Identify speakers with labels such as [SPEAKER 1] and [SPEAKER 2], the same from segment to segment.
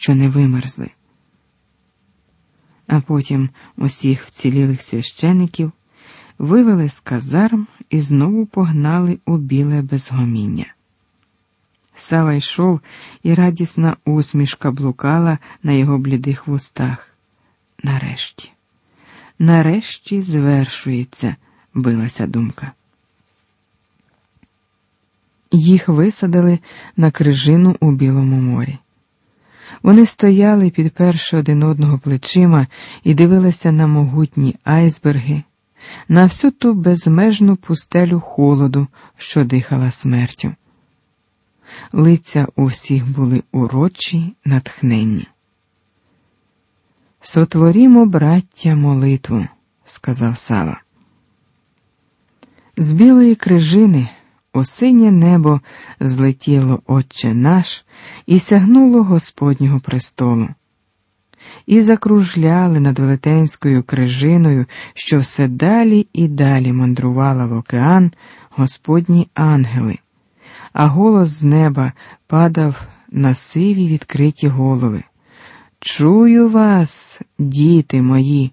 [SPEAKER 1] що не вимерзли. А потім усіх вцілілих священиків вивели з казарм і знову погнали у біле безгоміння. Сава йшов, і радісна усмішка блукала на його блідих вустах. Нарешті, нарешті звершується, билася думка. Їх висадили на крижину у Білому морі. Вони стояли, підперши один одного плечима, і дивилися на могутні айсберги, на всю ту безмежну пустелю холоду, що дихала смертю. Лиця у всіх були урочі, натхненні. Сотворімо, браття, молитву, сказав Сава. З білої крижини у синє небо злетіло Отче наш і сягнуло Господнього престолу. І закружляли над велетенською крижиною, що все далі і далі мандрувала в океан Господні ангели, а голос з неба падав на сиві відкриті голови. Чую вас, діти мої,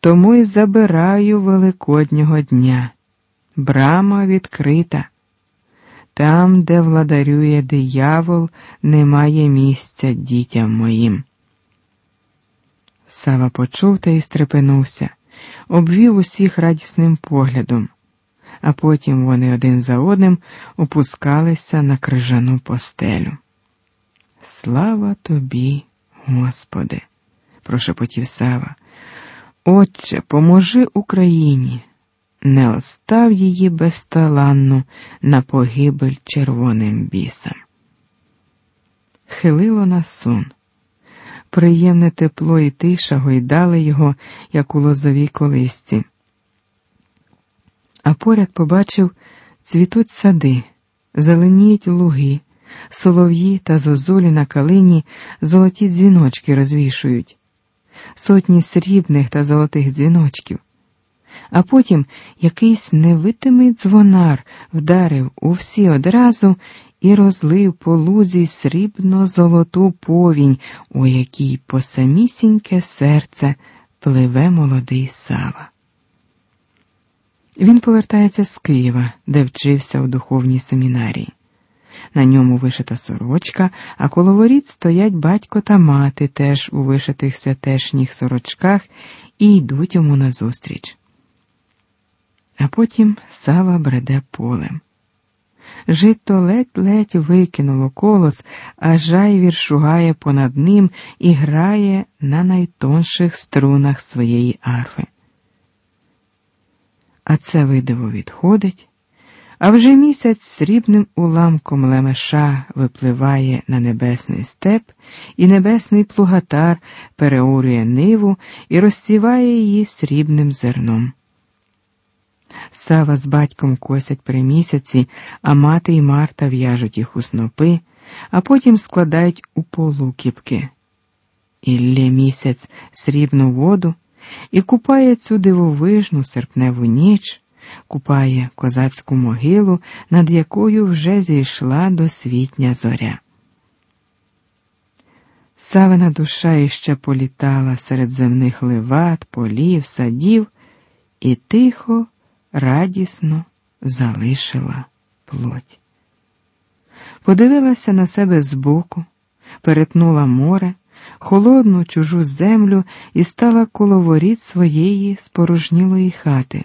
[SPEAKER 1] тому й забираю Великоднього дня. Брама відкрита. Там, де владарює диявол, немає місця дітям моїм. Сава почув та й стрепенувся, обвів усіх радісним поглядом, а потім вони один за одним опускалися на крижану постелю. Слава тобі, Господи, прошепотів Сава. Отче, поможи Україні не остав її безталанну на погибель червоним бісам. Хилило на сон. Приємне тепло і тиша гойдали його, як у лозовій колисці. А поряд побачив цвітуть сади, зеленіють луги, солов'ї та зозулі на калині золоті дзвіночки розвішують, сотні срібних та золотих дзвіночків а потім якийсь невитимий дзвонар вдарив у всі одразу і розлив по лузі срібно золоту повінь, у якій по самісіньке серце пливе молодий Сава. Він повертається з Києва, де вчився у духовній семінарії. На ньому вишита сорочка, а коло воріт стоять батько та мати теж у вишитих святешніх сорочках і йдуть йому назустріч. А потім сава бреде полем. Жито ледь-ледь викинуло колос, а жайвір шугає понад ним і грає на найтонших струнах своєї арфи. А це видиво відходить, а вже місяць срібним уламком лемеша випливає на небесний степ, і небесний плугатар переорює ниву і розсіває її срібним зерном. Сава з батьком косять при місяці, а мати і Марта в'яжуть їх у снопи, а потім складають у полукіпки. Іллє місяць срібну воду і купає цю дивовижну серпневу ніч, купає козацьку могилу, над якою вже зійшла досвітня зоря. Савина душа іще політала серед земних леват, полів, садів і тихо радісно залишила плоть. Подивилася на себе збоку, перетнула море, холодну чужу землю і стала коло воріт своєї спорожнілої хати.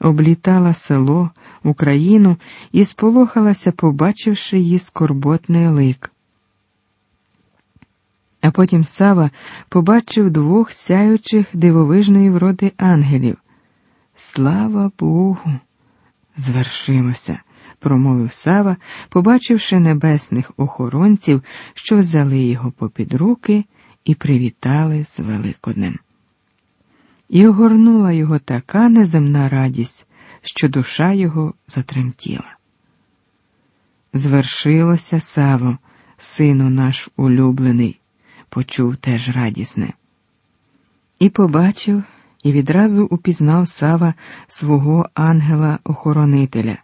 [SPEAKER 1] Облітала село, Україну і сполохалася, побачивши її скорботний лик. А потім Сава побачив двох сяючих дивовижної вроди ангелів, Слава Богу, звершилося, промовив Сава, побачивши небесних охоронців, що взяли його попід руки і привітали з Великоднем. І огорнула його така неземна радість, що душа його затремтіла. Звершилося Саво, сину наш улюблений, почув теж радісне. І побачив, і відразу упізнав Сава свого ангела-охоронителя,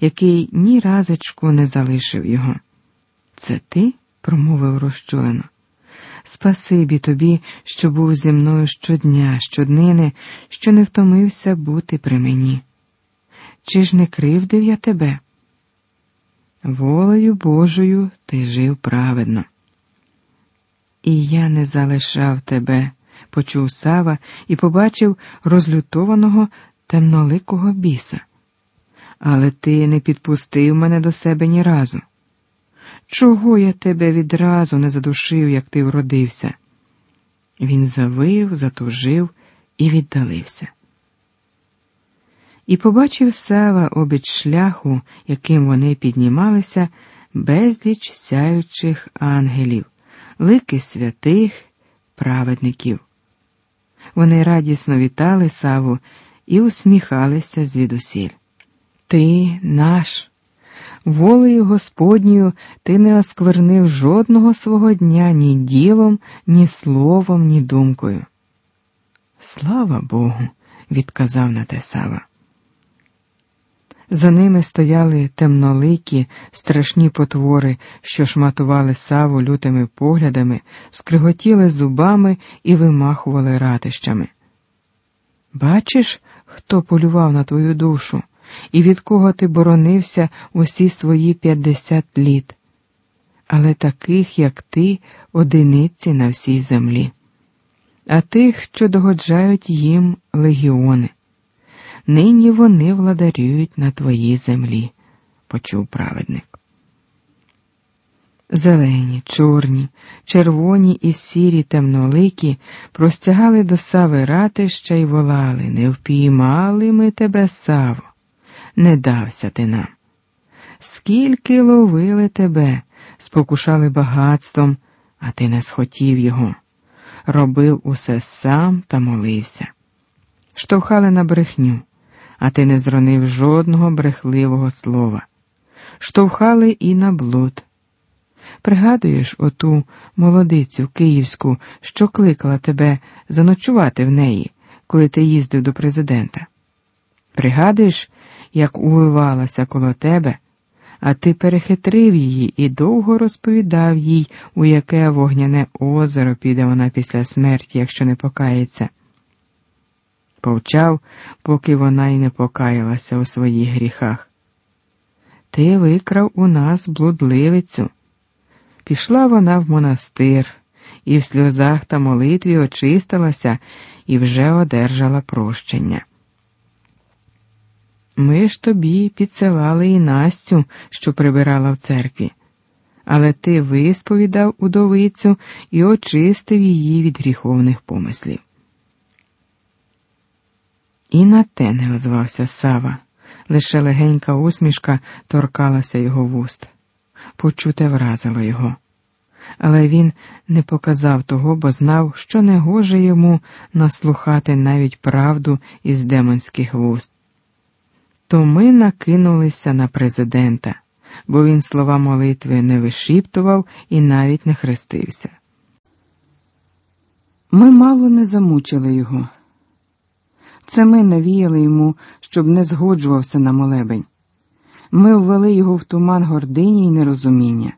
[SPEAKER 1] який ні разочку не залишив його. Це ти? промовив розчулено. Спасибі тобі, що був зі мною щодня, щоднини, що не втомився бути при мені. Чи ж не кривдив я тебе? Волею Божою ти жив праведно. І я не залишав тебе, почув Сава і побачив розлютованого темноликого біса. Але ти не підпустив мене до себе ні разу. Чого я тебе відразу не задушив, як ти вродився? Він завив, затужив і віддалився. І побачив Сава обіч шляху, яким вони піднімалися, безліч сяючих ангелів, лики святих, праведників. Вони радісно вітали Саву і усміхалися звідусіль. Ти наш. Волею Господньою ти не осквернив жодного свого дня ні ділом, ні словом, ні думкою. Слава Богу, відказав на те Сава. За ними стояли темноликі, страшні потвори, що шматували саву лютими поглядами, скриготіли зубами і вимахували ратищами. Бачиш, хто полював на твою душу? і від кого ти боронився усі свої п'ятдесят літ, але таких, як ти, одиниці на всій землі, а тих, що догоджають їм легіони. Нині вони владарюють на твоїй землі, почув праведник. Зелені, чорні, червоні і сірі темноликі простягали до сави ратища й волали не впіймали ми тебе, Саво не дався ти нам. Скільки ловили тебе, спокушали багатством, а ти не схотів його, робив усе сам та молився. Штовхали на брехню, а ти не зронив жодного брехливого слова. Штовхали і на блуд. Пригадуєш оту молодицю київську, що кликала тебе заночувати в неї, коли ти їздив до президента? Пригадуєш, як увивалася коло тебе, а ти перехитрив її і довго розповідав їй, у яке вогняне озеро піде вона після смерті, якщо не покається. Повчав, поки вона й не покаялася у своїх гріхах. Ти викрав у нас блудливицю. Пішла вона в монастир і в сльозах та молитві очистилася і вже одержала прощення. Ми ж тобі підсилали і Настю, що прибирала в церкві, але ти висповідав удовицю і очистив її від гріховних помислів. І на те не озвався Сава, лише легенька усмішка торкалася його вуст. Почуте вразило його. Але він не показав того, бо знав, що не гоже йому наслухати навіть правду із демонських вуст то ми накинулися на президента, бо він слова молитви не вишіптував і навіть не хрестився. Ми мало не замучили його. Це ми навіяли йому, щоб не згоджувався на молебень. Ми ввели його в туман гордині й нерозуміння.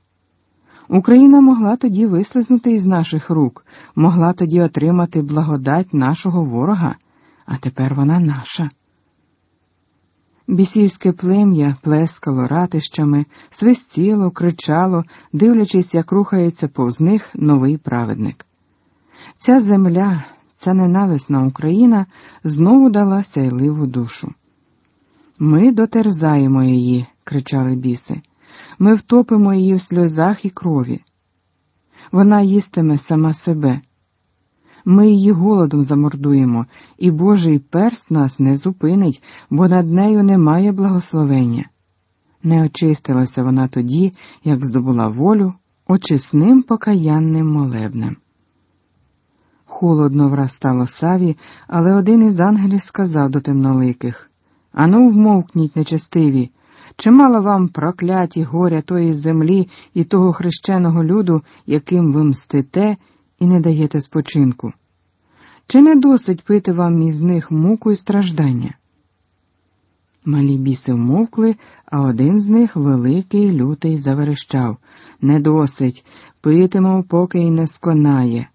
[SPEAKER 1] Україна могла тоді вислизнути із наших рук, могла тоді отримати благодать нашого ворога, а тепер вона наша. Бісівське плем'я плескало ратищами, свистіло, кричало, дивлячись, як рухається повз них новий праведник. Ця земля, ця ненависна Україна знову дала сяйливу душу. Ми дотерзаємо її, кричали біси, ми втопимо її в сльозах і крові. Вона їстиме сама себе. Ми її голодом замордуємо, і Божий перст нас не зупинить, бо над нею немає благословення. Не очистилася вона тоді, як здобула волю, очисним покаянним молебнем. Холодно враз стало саві, але один із ангелів сказав до темноликих Ану, вмовкніть, нечестиві, чи мало вам прокляті горя тої землі і того хрещеного люду, яким ви мстите і не даєте спочинку? Чи не досить пити вам із них муку і страждання? Малі біси вмовкли, а один з них, великий, лютий, заверещав Не досить, питимемо, поки й не сконає.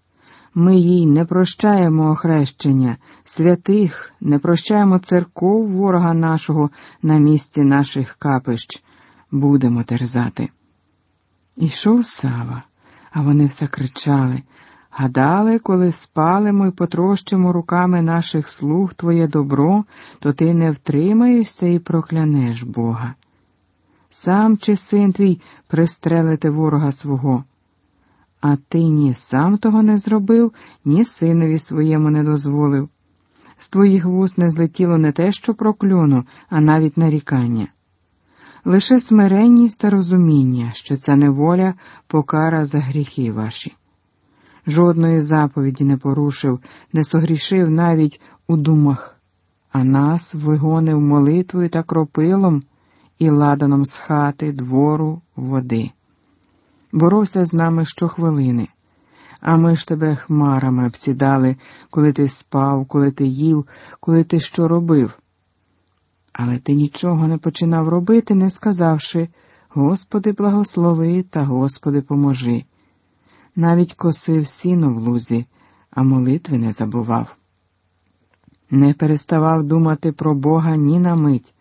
[SPEAKER 1] Ми їй не прощаємо охрещення, святих, не прощаємо церков ворога нашого на місці наших капищ. Будемо терзати. Ішов Сава, а вони все кричали. Гадали, коли спалимо і потрощимо руками наших слуг твоє добро, то ти не втримаєшся і проклянеш Бога. Сам чи син твій пристрелити ворога свого, а ти ні сам того не зробив, ні синові своєму не дозволив. З твоїх вуст не злетіло не те, що прокльону, а навіть нарікання. Лише смиренність та розуміння, що ця неволя покара за гріхи ваші жодної заповіді не порушив, не согрішив навіть у думах, а нас вигонив молитвою та кропилом і ладаном з хати, двору, води. Боровся з нами щохвилини, а ми ж тебе хмарами обсідали, коли ти спав, коли ти їв, коли ти що робив. Але ти нічого не починав робити, не сказавши Господи, благослови та Господи, поможи навіть косив сіно в лузі, а молитви не забував. Не переставав думати про Бога ні на мить.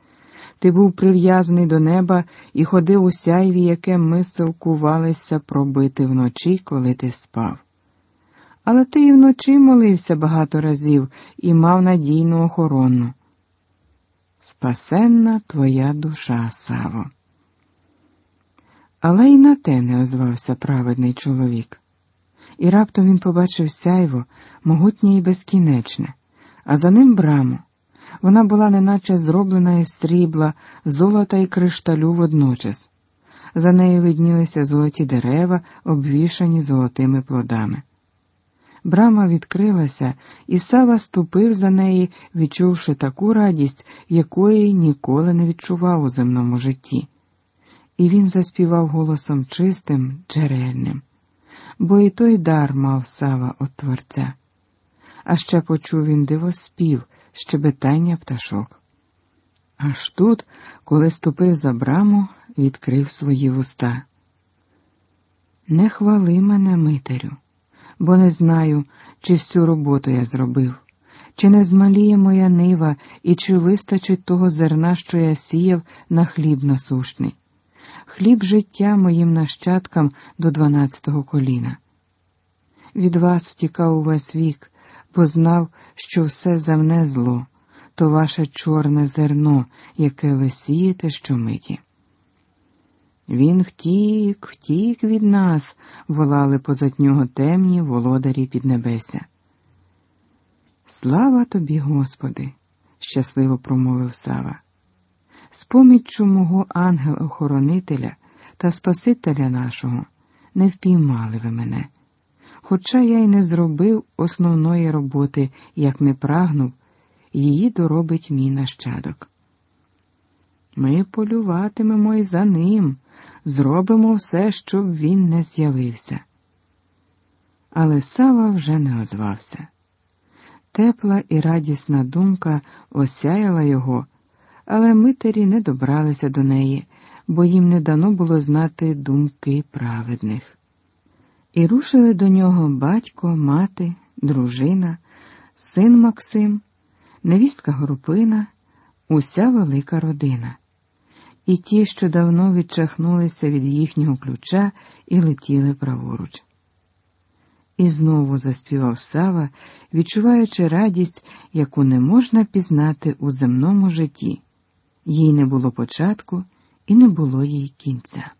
[SPEAKER 1] Ти був прив'язаний до неба і ходив у сяйві, яке ми силкувалися пробити вночі, коли ти спав. Але ти і вночі молився багато разів і мав надійну охорону. Спасенна твоя душа, Саво. Але й на те не озвався праведний чоловік і раптом він побачив сяйво, могутнє і безкінечне, а за ним браму. Вона була неначе зроблена із срібла, золота і кришталю водночас. За нею виднілися золоті дерева, обвішані золотими плодами. Брама відкрилася, і Сава ступив за неї, відчувши таку радість, якої ніколи не відчував у земному житті. І він заспівав голосом чистим, джерельним бо і той дар мав сава от Творця. А ще почув він дивоспів, щебетання пташок. Аж тут, коли ступив за браму, відкрив свої вуста. Не хвали мене, митарю, бо не знаю, чи всю роботу я зробив, чи не змаліє моя нива і чи вистачить того зерна, що я сіяв на хліб насушний хліб життя моїм нащадкам до дванадцятого коліна. Від вас втікав увесь вік, бо знав, що все земне зло, то ваше чорне зерно, яке ви сієте щомиті. Він втік, втік від нас, волали позад нього темні володарі піднебеся. Слава тобі, Господи, щасливо промовив Сава з мого ангела-охоронителя та Спасителя нашого не впіймали ви мене, хоча я й не зробив основної роботи, як не прагнув, її доробить мій нащадок. Ми полюватимемо й за ним, зробимо все, щоб він не з'явився. Але Сава вже не озвався. Тепла і радісна думка осяяла його але митарі не добралися до неї, бо їм не дано було знати думки праведних. І рушили до нього батько, мати, дружина, син Максим, невістка Групина, уся велика родина, і ті, що давно відчахнулися від їхнього ключа і летіли праворуч. І знову заспівав Сава, відчуваючи радість, яку не можна пізнати у земному житті їй не було початку і не було їй кінця.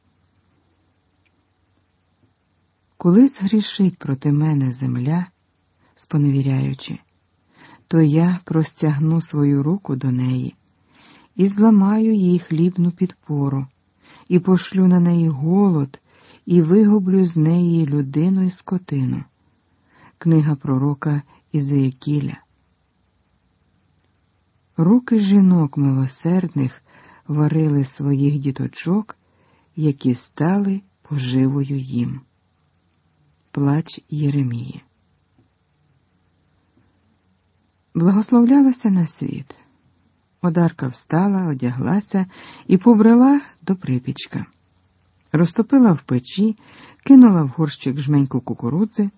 [SPEAKER 1] Коли згрішить проти мене земля, споневіряючи, то я простягну свою руку до неї і зламаю їй хлібну підпору, і пошлю на неї голод, і вигублю з неї людину і скотину. Книга пророка Ізеякіля. Руки жінок милосердних варили своїх діточок, які стали поживою їм. Плач Єремії. Благословлялася на світ. Одарка встала, одяглася і побрела до припічка. Розтопила в печі, кинула в горщик жменьку кукурудзи.